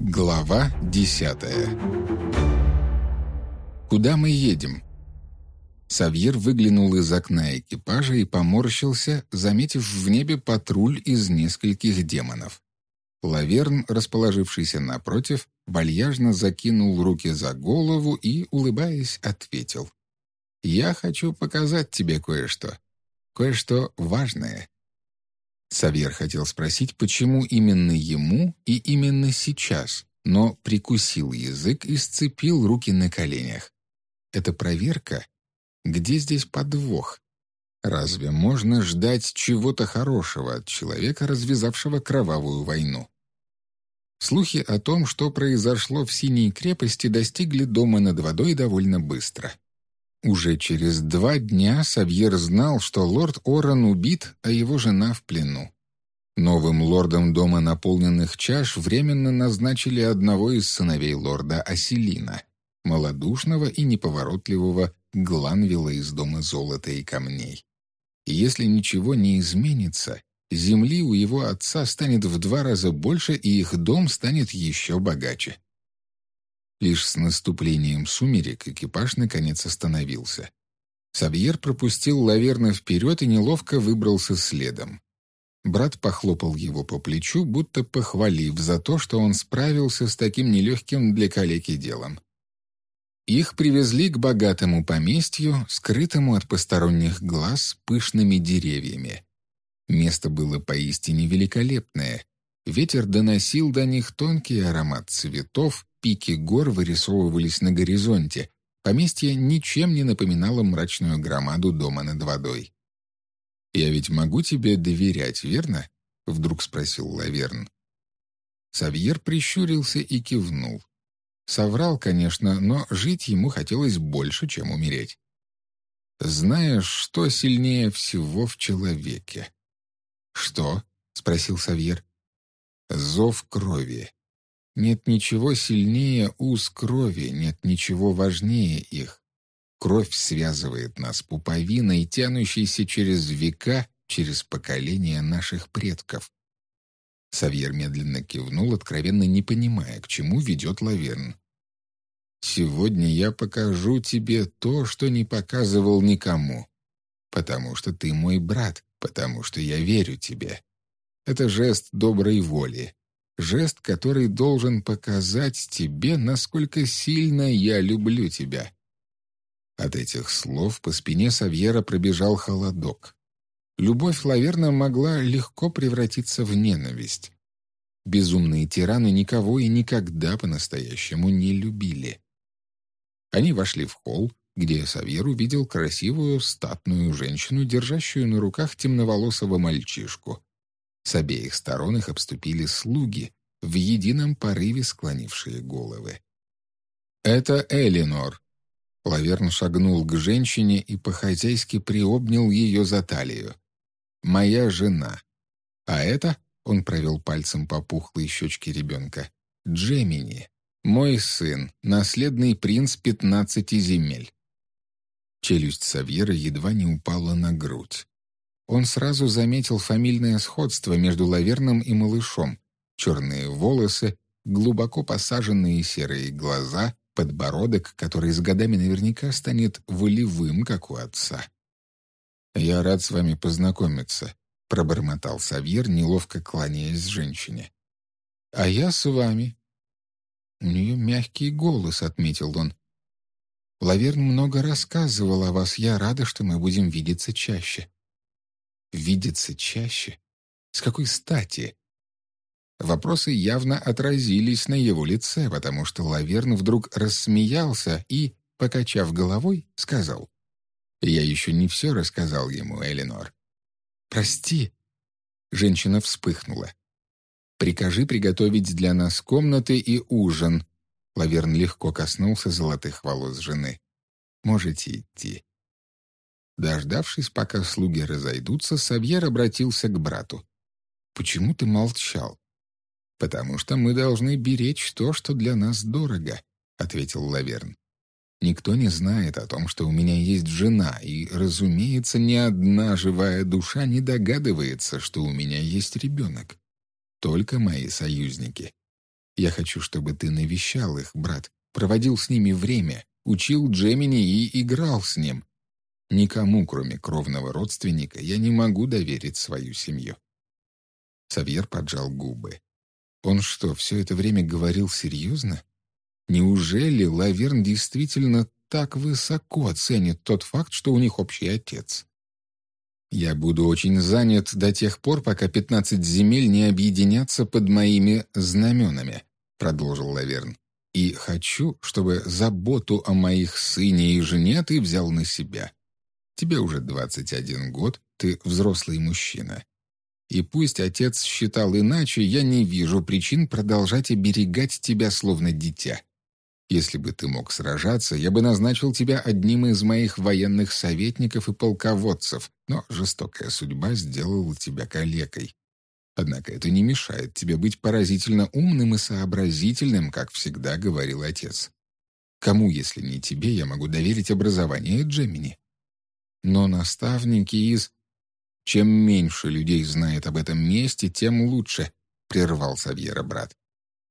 Глава десятая «Куда мы едем?» Савьер выглянул из окна экипажа и поморщился, заметив в небе патруль из нескольких демонов. Лаверн, расположившийся напротив, вальяжно закинул руки за голову и, улыбаясь, ответил. «Я хочу показать тебе кое-что. Кое-что важное». Савьер хотел спросить, почему именно ему и именно сейчас, но прикусил язык и сцепил руки на коленях. Это проверка? Где здесь подвох? Разве можно ждать чего-то хорошего от человека, развязавшего кровавую войну? Слухи о том, что произошло в Синей крепости, достигли дома над водой довольно быстро. Уже через два дня Савьер знал, что лорд Оран убит, а его жена в плену. Новым лордом дома наполненных чаш временно назначили одного из сыновей лорда Аселина, малодушного и неповоротливого Гланвилла из дома золота и камней. И если ничего не изменится, земли у его отца станет в два раза больше, и их дом станет еще богаче. Лишь с наступлением сумерек экипаж наконец остановился. Савьер пропустил лаверна вперед и неловко выбрался следом. Брат похлопал его по плечу, будто похвалив за то, что он справился с таким нелегким для калеки делом. Их привезли к богатому поместью, скрытому от посторонних глаз пышными деревьями. Место было поистине великолепное. Ветер доносил до них тонкий аромат цветов, пики гор вырисовывались на горизонте. Поместье ничем не напоминало мрачную громаду дома над водой. «Я ведь могу тебе доверять, верно?» — вдруг спросил Лаверн. Савьер прищурился и кивнул. Соврал, конечно, но жить ему хотелось больше, чем умереть. «Знаешь, что сильнее всего в человеке?» «Что?» — спросил Савьер. «Зов крови. Нет ничего сильнее уз крови, нет ничего важнее их. Кровь связывает нас пуповиной, тянущейся через века, через поколения наших предков». Савьер медленно кивнул, откровенно не понимая, к чему ведет Лаверн. «Сегодня я покажу тебе то, что не показывал никому, потому что ты мой брат, потому что я верю тебе. Это жест доброй воли, жест, который должен показать тебе, насколько сильно я люблю тебя». От этих слов по спине Савьера пробежал холодок. Любовь Лаверна могла легко превратиться в ненависть. Безумные тираны никого и никогда по-настоящему не любили. Они вошли в холл, где Савьер увидел красивую, статную женщину, держащую на руках темноволосого мальчишку. С обеих сторон их обступили слуги, в едином порыве склонившие головы. «Это Элинор». Лаверн шагнул к женщине и по-хозяйски приобнял ее за талию. «Моя жена. А это...» — он провел пальцем по пухлой щечке ребенка. «Джемини, мой сын, наследный принц пятнадцати земель. Челюсть Савьера едва не упала на грудь. Он сразу заметил фамильное сходство между Лаверном и малышом. Черные волосы, глубоко посаженные серые глаза, подбородок, который с годами наверняка станет волевым, как у отца. «Я рад с вами познакомиться», — пробормотал Савьер, неловко кланяясь женщине. «А я с вами». «У нее мягкий голос», — отметил он. Лаверн много рассказывал о вас. Я рада, что мы будем видеться чаще». «Видеться чаще? С какой стати?» Вопросы явно отразились на его лице, потому что Лаверн вдруг рассмеялся и, покачав головой, сказал. «Я еще не все рассказал ему, Элинор». «Прости». Женщина вспыхнула. «Прикажи приготовить для нас комнаты и ужин», Лаверн легко коснулся золотых волос жены. «Можете идти». Дождавшись, пока слуги разойдутся, Савьер обратился к брату. «Почему ты молчал?» «Потому что мы должны беречь то, что для нас дорого», — ответил Лаверн. «Никто не знает о том, что у меня есть жена, и, разумеется, ни одна живая душа не догадывается, что у меня есть ребенок. Только мои союзники. Я хочу, чтобы ты навещал их, брат, проводил с ними время, учил Джемини и играл с ним. Никому, кроме кровного родственника, я не могу доверить свою семью». Савьер поджал губы. Он что, все это время говорил серьезно? Неужели Лаверн действительно так высоко оценит тот факт, что у них общий отец? «Я буду очень занят до тех пор, пока пятнадцать земель не объединятся под моими знаменами», — продолжил Лаверн. «И хочу, чтобы заботу о моих сыне и жене ты взял на себя. Тебе уже двадцать один год, ты взрослый мужчина. И пусть отец считал иначе, я не вижу причин продолжать оберегать тебя словно дитя. Если бы ты мог сражаться, я бы назначил тебя одним из моих военных советников и полководцев, но жестокая судьба сделала тебя калекой. Однако это не мешает тебе быть поразительно умным и сообразительным, как всегда говорил отец. Кому, если не тебе, я могу доверить образование Джемини? Но наставники из... Чем меньше людей знает об этом месте, тем лучше, — прервал Савьера брат.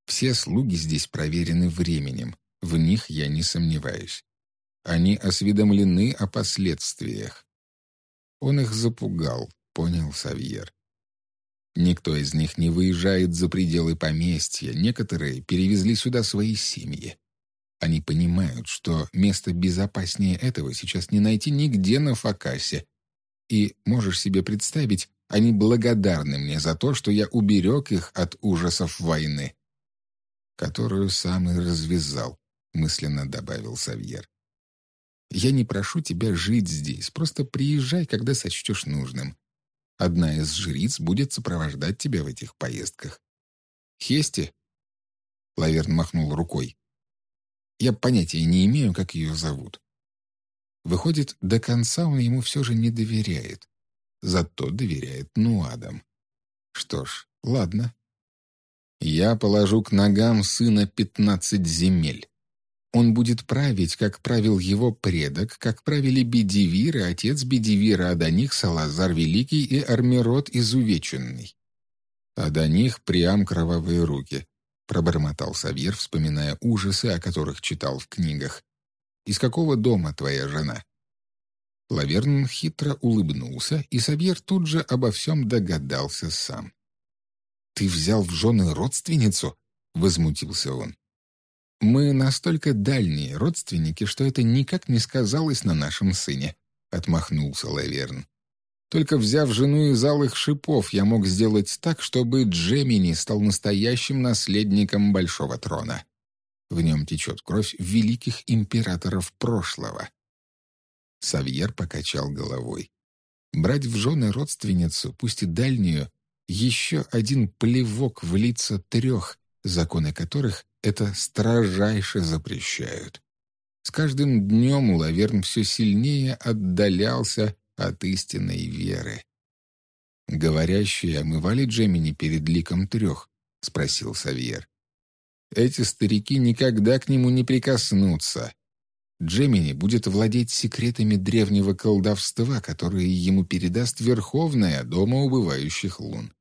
Все слуги здесь проверены временем, в них я не сомневаюсь. Они осведомлены о последствиях. Он их запугал, понял Савьер. Никто из них не выезжает за пределы поместья, некоторые перевезли сюда свои семьи. Они понимают, что место безопаснее этого сейчас не найти нигде на Факасе. И, можешь себе представить, они благодарны мне за то, что я уберег их от ужасов войны, которую сам и развязал. — мысленно добавил Савьер. «Я не прошу тебя жить здесь, просто приезжай, когда сочтешь нужным. Одна из жриц будет сопровождать тебя в этих поездках. Хести?» Лаверн махнул рукой. «Я понятия не имею, как ее зовут. Выходит, до конца он ему все же не доверяет. Зато доверяет Нуадам. Что ж, ладно. Я положу к ногам сына пятнадцать земель. Он будет править, как правил его предок, как правили Бедивир и отец Бедивира Аданих Салазар Великий и Армирот Изувеченный. Аданих приам кровавые руки, пробормотал Савьер, вспоминая ужасы, о которых читал в книгах. «Из какого дома твоя жена?» Лаверн хитро улыбнулся, и Савьер тут же обо всем догадался сам. «Ты взял в жены родственницу?» — возмутился он. «Мы настолько дальние родственники, что это никак не сказалось на нашем сыне», — отмахнулся Лаверн. «Только взяв жену из алых шипов, я мог сделать так, чтобы Джемини стал настоящим наследником Большого Трона. В нем течет кровь великих императоров прошлого». Савьер покачал головой. Брать в жены родственницу, пусть и дальнюю, еще один плевок в лица трех, законы которых это строжайше запрещают. С каждым днем Лаверн все сильнее отдалялся от истинной веры. «Говорящие омывали Джемини перед ликом трех?» — спросил Савьер. «Эти старики никогда к нему не прикоснутся. Джемини будет владеть секретами древнего колдовства, которые ему передаст Верховная Дома Убывающих Лун.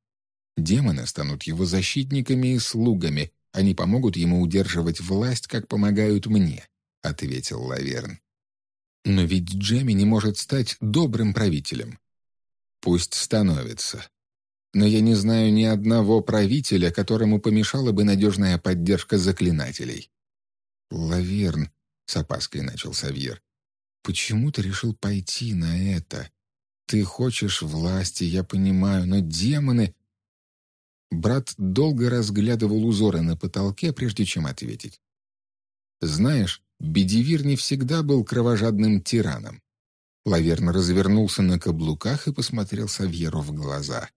Демоны станут его защитниками и слугами, они помогут ему удерживать власть, как помогают мне», — ответил Лаверн. «Но ведь Джемми не может стать добрым правителем». «Пусть становится. Но я не знаю ни одного правителя, которому помешала бы надежная поддержка заклинателей». «Лаверн», — с опаской начал Савьер, — «почему ты решил пойти на это? Ты хочешь власти, я понимаю, но демоны Брат долго разглядывал узоры на потолке, прежде чем ответить. «Знаешь, Бедивир не всегда был кровожадным тираном». Лаверн развернулся на каблуках и посмотрел Савьеру в глаза.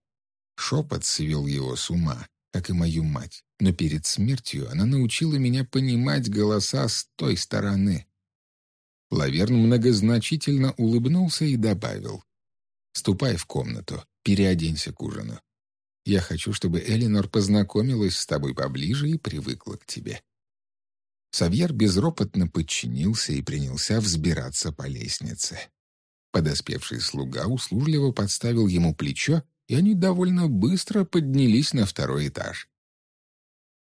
Шепот свел его с ума, как и мою мать, но перед смертью она научила меня понимать голоса с той стороны. Лаверн многозначительно улыбнулся и добавил. «Ступай в комнату, переоденься к ужину. Я хочу, чтобы Элинор познакомилась с тобой поближе и привыкла к тебе». Савьер безропотно подчинился и принялся взбираться по лестнице. Подоспевший слуга услужливо подставил ему плечо, и они довольно быстро поднялись на второй этаж.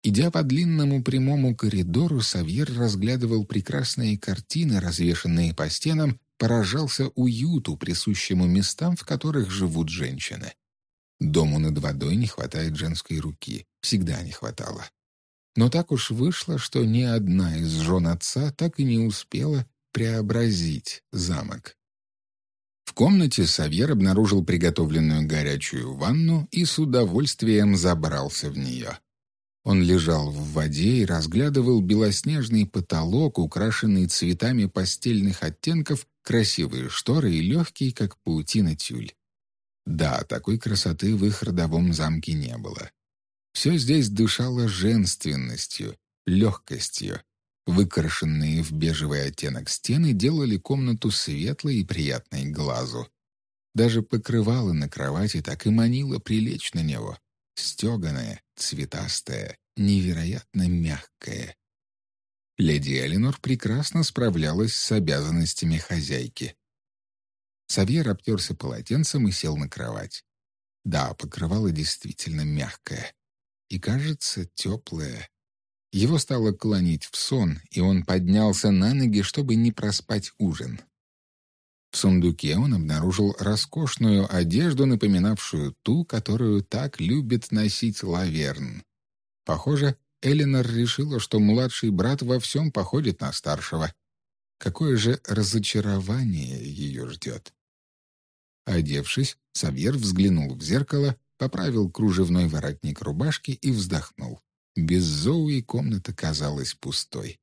Идя по длинному прямому коридору, Савьер разглядывал прекрасные картины, развешанные по стенам, поражался уюту, присущему местам, в которых живут женщины. Дому над водой не хватает женской руки. Всегда не хватало. Но так уж вышло, что ни одна из жен отца так и не успела преобразить замок. В комнате Савьер обнаружил приготовленную горячую ванну и с удовольствием забрался в нее. Он лежал в воде и разглядывал белоснежный потолок, украшенный цветами постельных оттенков, красивые шторы и легкий, как паутина, тюль. Да, такой красоты в их родовом замке не было. Все здесь дышало женственностью, легкостью. Выкрашенные в бежевый оттенок стены делали комнату светлой и приятной глазу. Даже покрывало на кровати так и манило прилечь на него. Стеганое, цветастое, невероятно мягкое. Леди Элинор прекрасно справлялась с обязанностями хозяйки. Савьер обтерся полотенцем и сел на кровать. Да, покрывало действительно мягкое. И, кажется, теплое. Его стало клонить в сон, и он поднялся на ноги, чтобы не проспать ужин. В сундуке он обнаружил роскошную одежду, напоминавшую ту, которую так любит носить Лаверн. Похоже, Элинор решила, что младший брат во всем походит на старшего. Какое же разочарование ее ждет. Одевшись, Савьер взглянул в зеркало, поправил кружевной воротник рубашки и вздохнул. Без Зоуи комната казалась пустой.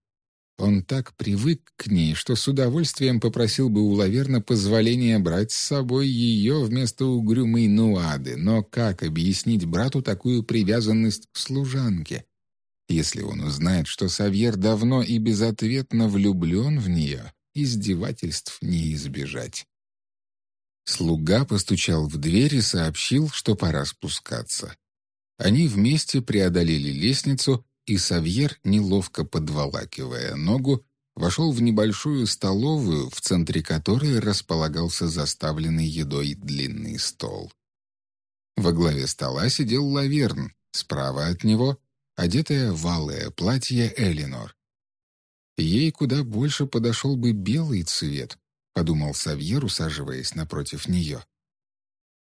Он так привык к ней, что с удовольствием попросил бы у Лаверна позволения брать с собой ее вместо угрюмой Нуады, но как объяснить брату такую привязанность к служанке? Если он узнает, что Савьер давно и безответно влюблен в нее, издевательств не избежать. Слуга постучал в дверь и сообщил, что пора спускаться. Они вместе преодолели лестницу и Савьер, неловко подволакивая ногу, вошел в небольшую столовую, в центре которой располагался заставленный едой длинный стол. Во главе стола сидел Лаверн, справа от него — одетая в алое платье Элинор. Ей куда больше подошел бы белый цвет, подумал Савьер, усаживаясь напротив нее.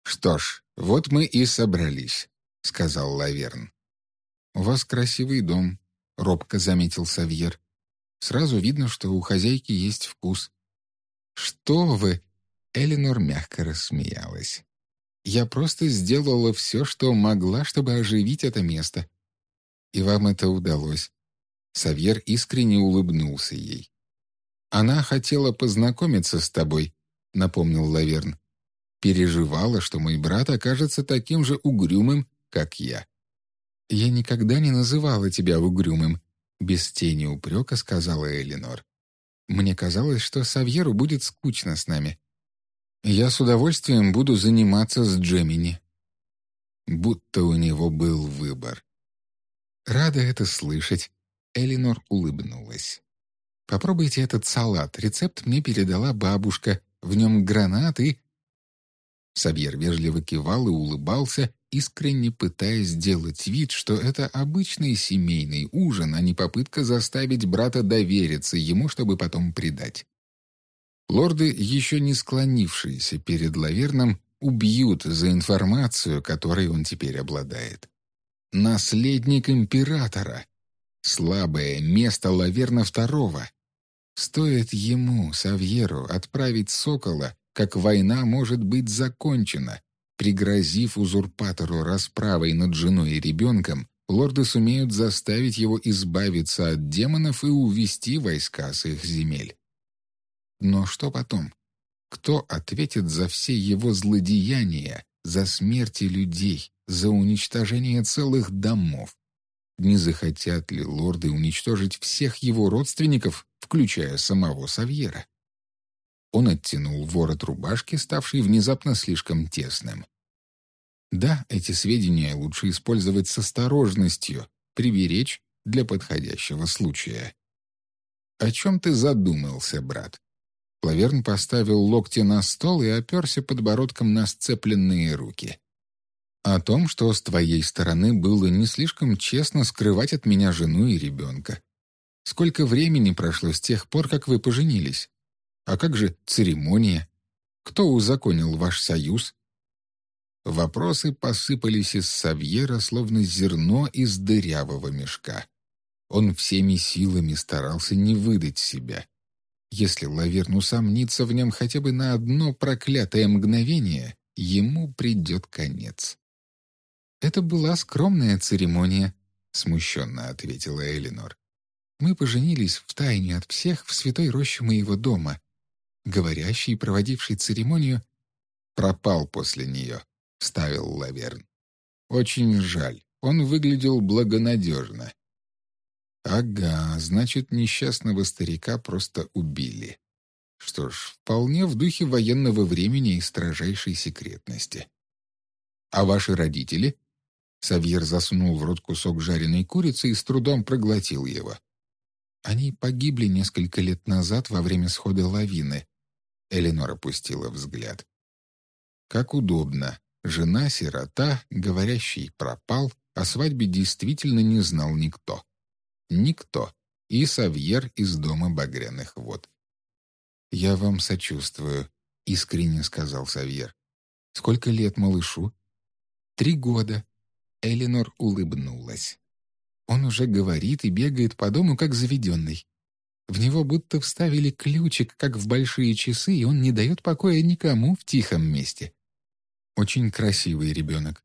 «Что ж, вот мы и собрались», — сказал Лаверн. «У вас красивый дом», — робко заметил Савьер. «Сразу видно, что у хозяйки есть вкус». «Что вы!» — Эленор мягко рассмеялась. «Я просто сделала все, что могла, чтобы оживить это место. И вам это удалось». Савьер искренне улыбнулся ей. «Она хотела познакомиться с тобой», — напомнил Лаверн. «Переживала, что мой брат окажется таким же угрюмым, как я». «Я никогда не называла тебя угрюмым», — без тени упрека сказала Элинор. «Мне казалось, что Савьеру будет скучно с нами. Я с удовольствием буду заниматься с Джемини». Будто у него был выбор. «Рада это слышать», — Элинор улыбнулась. «Попробуйте этот салат. Рецепт мне передала бабушка. В нем гранат и...» Вежливо кивал и улыбался, искренне пытаясь сделать вид, что это обычный семейный ужин, а не попытка заставить брата довериться ему, чтобы потом предать. Лорды, еще не склонившиеся перед Лаверном, убьют за информацию, которой он теперь обладает. Наследник императора. Слабое место Лаверна II. Стоит ему, Савьеру, отправить Сокола, как война может быть закончена, Пригрозив узурпатору расправой над женой и ребенком, лорды сумеют заставить его избавиться от демонов и увести войска с их земель. Но что потом? Кто ответит за все его злодеяния, за смерти людей, за уничтожение целых домов? Не захотят ли лорды уничтожить всех его родственников, включая самого Савьера? Он оттянул ворот рубашки, ставший внезапно слишком тесным. Да, эти сведения лучше использовать с осторожностью, приберечь для подходящего случая. «О чем ты задумался, брат?» Лаверн поставил локти на стол и оперся подбородком на сцепленные руки. О том, что с твоей стороны было не слишком честно скрывать от меня жену и ребенка. Сколько времени прошло с тех пор, как вы поженились? А как же церемония? Кто узаконил ваш союз? Вопросы посыпались из Савьера, словно зерно из дырявого мешка. Он всеми силами старался не выдать себя. Если Лаверн усомнится в нем хотя бы на одно проклятое мгновение, ему придет конец. «Это была скромная церемония», — смущенно ответила Элинор. «Мы поженились втайне от всех в святой роще моего дома. Говорящий, проводивший церемонию, пропал после нее», — вставил Лаверн. «Очень жаль. Он выглядел благонадежно». «Ага, значит, несчастного старика просто убили». Что ж, вполне в духе военного времени и строжайшей секретности. «А ваши родители?» Савьер засунул в рот кусок жареной курицы и с трудом проглотил его. «Они погибли несколько лет назад во время схода лавины», — Эленор опустила взгляд. «Как удобно. Жена-сирота, говорящий пропал, о свадьбе действительно не знал никто. Никто. И Савьер из дома багряных вод». «Я вам сочувствую», — искренне сказал Савьер. «Сколько лет малышу?» «Три года», Элинор улыбнулась. Он уже говорит и бегает по дому, как заведенный. В него будто вставили ключик, как в большие часы, и он не дает покоя никому в тихом месте. Очень красивый ребенок.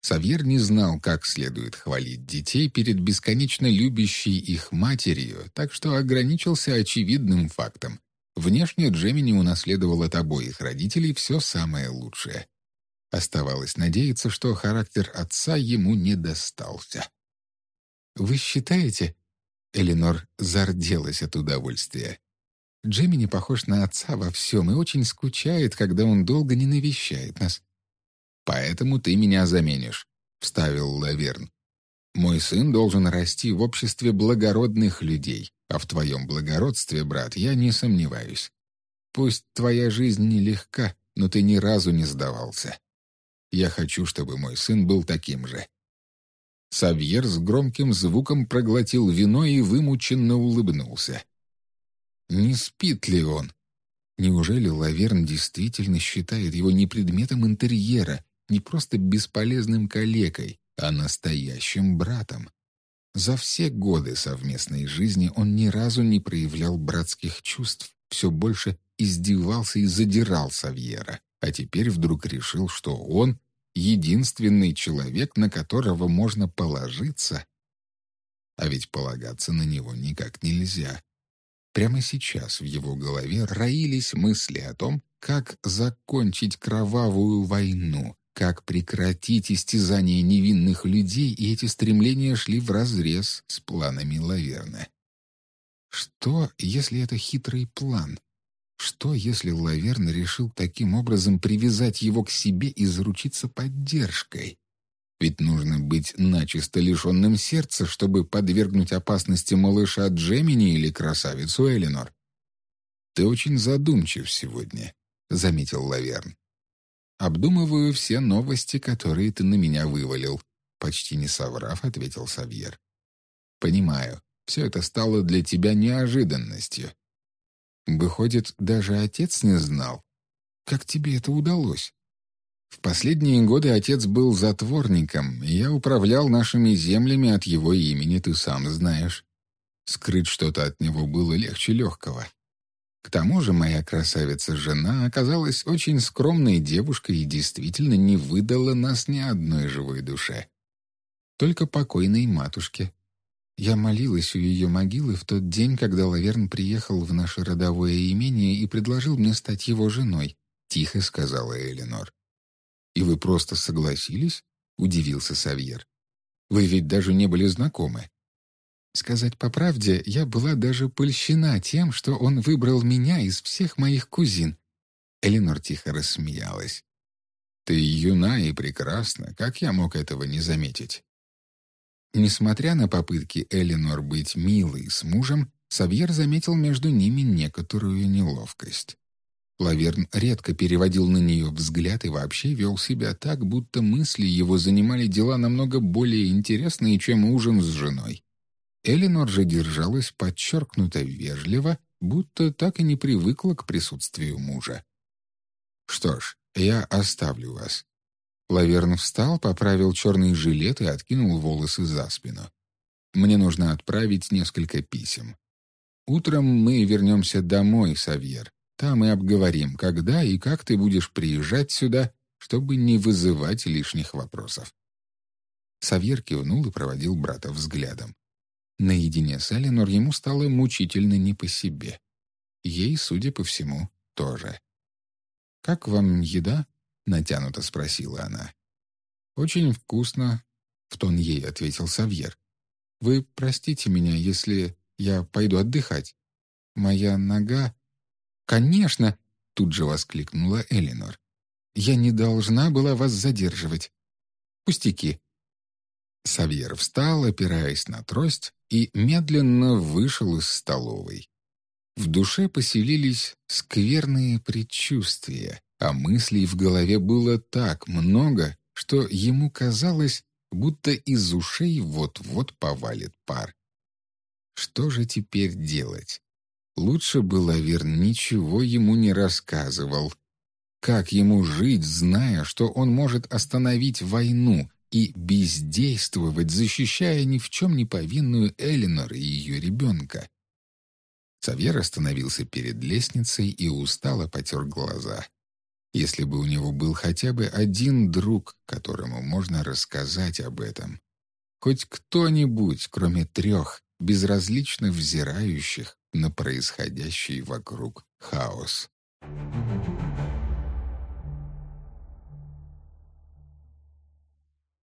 Савьер не знал, как следует хвалить детей перед бесконечно любящей их матерью, так что ограничился очевидным фактом. Внешне Джемини унаследовал от обоих родителей все самое лучшее. Оставалось надеяться, что характер отца ему не достался. «Вы считаете?» Эленор зарделась от удовольствия. «Джимми не похож на отца во всем и очень скучает, когда он долго не навещает нас». «Поэтому ты меня заменишь», — вставил Лаверн. «Мой сын должен расти в обществе благородных людей, а в твоем благородстве, брат, я не сомневаюсь. Пусть твоя жизнь нелегка, но ты ни разу не сдавался. Я хочу, чтобы мой сын был таким же». Савьер с громким звуком проглотил вино и вымученно улыбнулся. Не спит ли он? Неужели Лаверн действительно считает его не предметом интерьера, не просто бесполезным калекой, а настоящим братом? За все годы совместной жизни он ни разу не проявлял братских чувств, все больше издевался и задирал Савьера а теперь вдруг решил, что он — единственный человек, на которого можно положиться. А ведь полагаться на него никак нельзя. Прямо сейчас в его голове роились мысли о том, как закончить кровавую войну, как прекратить истязание невинных людей, и эти стремления шли вразрез с планами Лаверна. Что, если это хитрый план? Что, если Лаверн решил таким образом привязать его к себе и заручиться поддержкой? Ведь нужно быть начисто лишенным сердца, чтобы подвергнуть опасности малыша Джемини или красавицу Элинор. «Ты очень задумчив сегодня», — заметил Лаверн. «Обдумываю все новости, которые ты на меня вывалил», — почти не соврав, ответил Савьер. «Понимаю, все это стало для тебя неожиданностью. Выходит, даже отец не знал. Как тебе это удалось? В последние годы отец был затворником, и я управлял нашими землями от его имени, ты сам знаешь. Скрыть что-то от него было легче легкого. К тому же моя красавица-жена оказалась очень скромной девушкой и действительно не выдала нас ни одной живой душе. Только покойной матушке. Я молилась у ее могилы в тот день, когда Лаверн приехал в наше родовое имение и предложил мне стать его женой», — тихо сказала Элинор. «И вы просто согласились?» — удивился Савьер. «Вы ведь даже не были знакомы». Сказать по правде, я была даже польщена тем, что он выбрал меня из всех моих кузин. Эленор тихо рассмеялась. «Ты юна и прекрасна, как я мог этого не заметить?» Несмотря на попытки Элинор быть милой с мужем, Савьер заметил между ними некоторую неловкость. Лаверн редко переводил на нее взгляд и вообще вел себя так, будто мысли его занимали дела намного более интересные, чем ужин с женой. Эленор же держалась подчеркнуто вежливо, будто так и не привыкла к присутствию мужа. «Что ж, я оставлю вас». Лаверн встал, поправил черный жилет и откинул волосы за спину. «Мне нужно отправить несколько писем. Утром мы вернемся домой, Савьер. Там мы обговорим, когда и как ты будешь приезжать сюда, чтобы не вызывать лишних вопросов». Савьер кивнул и проводил брата взглядом. Наедине с Эленор ему стало мучительно не по себе. Ей, судя по всему, тоже. «Как вам еда?» — натянуто спросила она. «Очень вкусно», — в тон ей ответил Савьер. «Вы простите меня, если я пойду отдыхать. Моя нога...» «Конечно!» — тут же воскликнула Элинор. «Я не должна была вас задерживать. Пустяки». Савьер встал, опираясь на трость, и медленно вышел из столовой. В душе поселились скверные предчувствия, а мыслей в голове было так много, что ему казалось, будто из ушей вот-вот повалит пар. Что же теперь делать? Лучше бы Лавер ничего ему не рассказывал. Как ему жить, зная, что он может остановить войну и бездействовать, защищая ни в чем не повинную Элинор и ее ребенка? Савьер остановился перед лестницей и устало потер глаза. Если бы у него был хотя бы один друг, которому можно рассказать об этом. Хоть кто-нибудь, кроме трех, безразлично взирающих на происходящий вокруг хаос. Thank you.